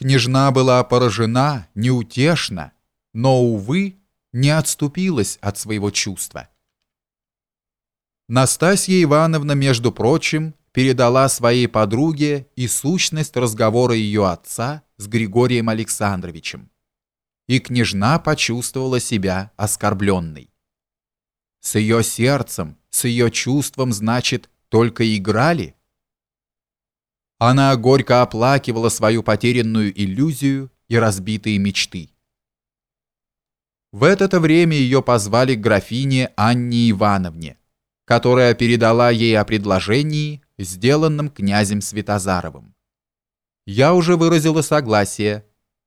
Княжна была поражена, неутешна, но, увы, не отступилась от своего чувства. Настасья Ивановна, между прочим, передала своей подруге и сущность разговора ее отца с Григорием Александровичем. И княжна почувствовала себя оскорбленной. С ее сердцем, с ее чувством, значит, только играли? Она горько оплакивала свою потерянную иллюзию и разбитые мечты. В это время ее позвали к графине Анне Ивановне, которая передала ей о предложении, сделанном князем Святозаровым. «Я уже выразила согласие.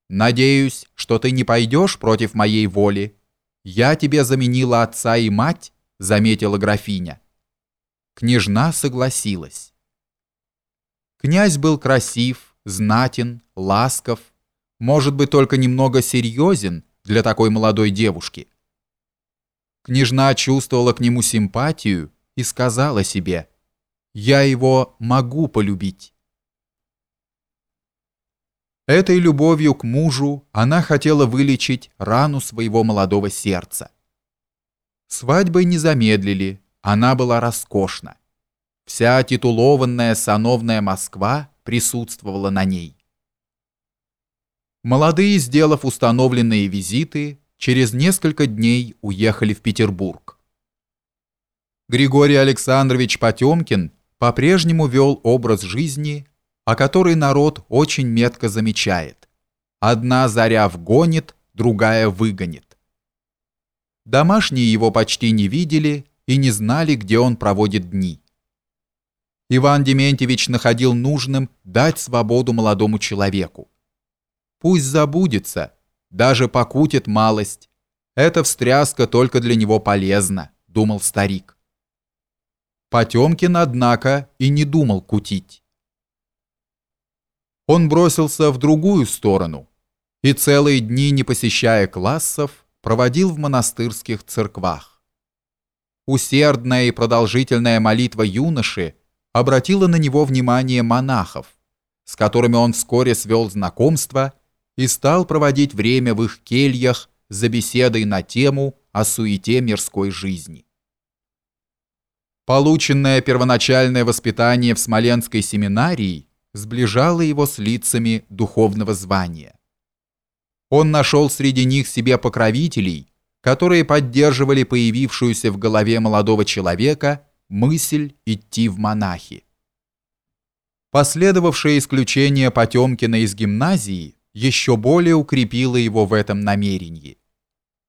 Надеюсь, что ты не пойдешь против моей воли. Я тебе заменила отца и мать», — заметила графиня. Княжна согласилась. Князь был красив, знатен, ласков, может быть, только немного серьезен, для такой молодой девушки. Княжна чувствовала к нему симпатию и сказала себе «Я его могу полюбить». Этой любовью к мужу она хотела вылечить рану своего молодого сердца. Свадьбы не замедлили, она была роскошна. Вся титулованная сановная Москва присутствовала на ней. Молодые, сделав установленные визиты, через несколько дней уехали в Петербург. Григорий Александрович Потемкин по-прежнему вел образ жизни, о который народ очень метко замечает. Одна заря вгонит, другая выгонит. Домашние его почти не видели и не знали, где он проводит дни. Иван Дементьевич находил нужным дать свободу молодому человеку. Пусть забудется, даже покутит малость. Эта встряска только для него полезна, думал старик. Потемкин, однако, и не думал кутить. Он бросился в другую сторону и целые дни, не посещая классов, проводил в монастырских церквах. Усердная и продолжительная молитва юноши обратила на него внимание монахов, с которыми он вскоре свел знакомство и стал проводить время в их кельях за беседой на тему о суете мирской жизни. Полученное первоначальное воспитание в Смоленской семинарии сближало его с лицами духовного звания. Он нашел среди них себе покровителей, которые поддерживали появившуюся в голове молодого человека мысль идти в монахи. Последовавшее исключение Потемкина из гимназии еще более укрепило его в этом намерении.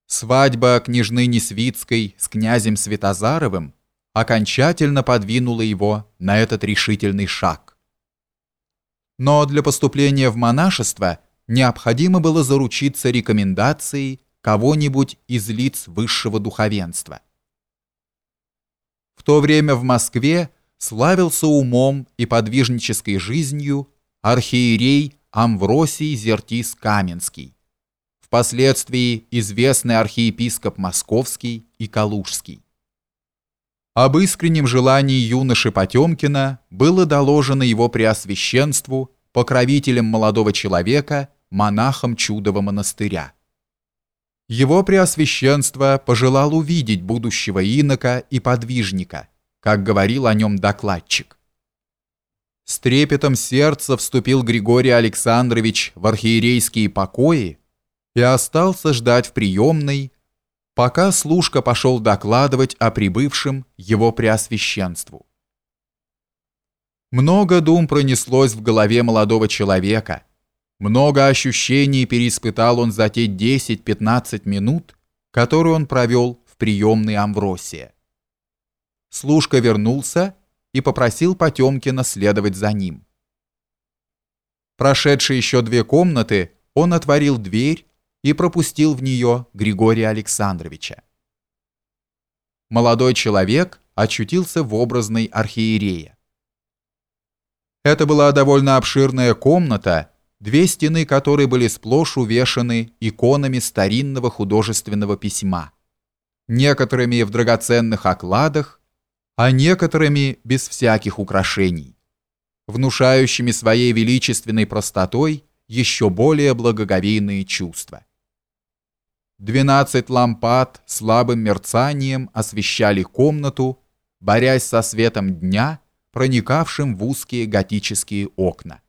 Свадьба княжны Несвицкой с князем Святозаровым окончательно подвинула его на этот решительный шаг. Но для поступления в монашество необходимо было заручиться рекомендацией кого-нибудь из лиц высшего духовенства. В то время в Москве славился умом и подвижнической жизнью архиерей Амвросий Зертис Каменский, впоследствии известный архиепископ Московский и Калужский. Об искреннем желании юноши Потемкина было доложено его преосвященству, покровителем молодого человека, монахом Чудова монастыря. Его преосвященство пожелал увидеть будущего инока и подвижника, как говорил о нем докладчик. С трепетом сердца вступил Григорий Александрович в архиерейские покои и остался ждать в приемной, пока служка пошел докладывать о прибывшем его преосвященству. Много дум пронеслось в голове молодого человека, много ощущений переиспытал он за те 10-15 минут, которые он провел в приемной Амвросия. Служка вернулся и попросил Потемкина следовать за ним. Прошедший еще две комнаты, он отворил дверь и пропустил в нее Григория Александровича. Молодой человек очутился в образной архиерее. Это была довольно обширная комната, две стены которой были сплошь увешаны иконами старинного художественного письма, некоторыми в драгоценных окладах, а некоторыми без всяких украшений, внушающими своей величественной простотой еще более благоговейные чувства. Двенадцать лампад слабым мерцанием освещали комнату, борясь со светом дня, проникавшим в узкие готические окна.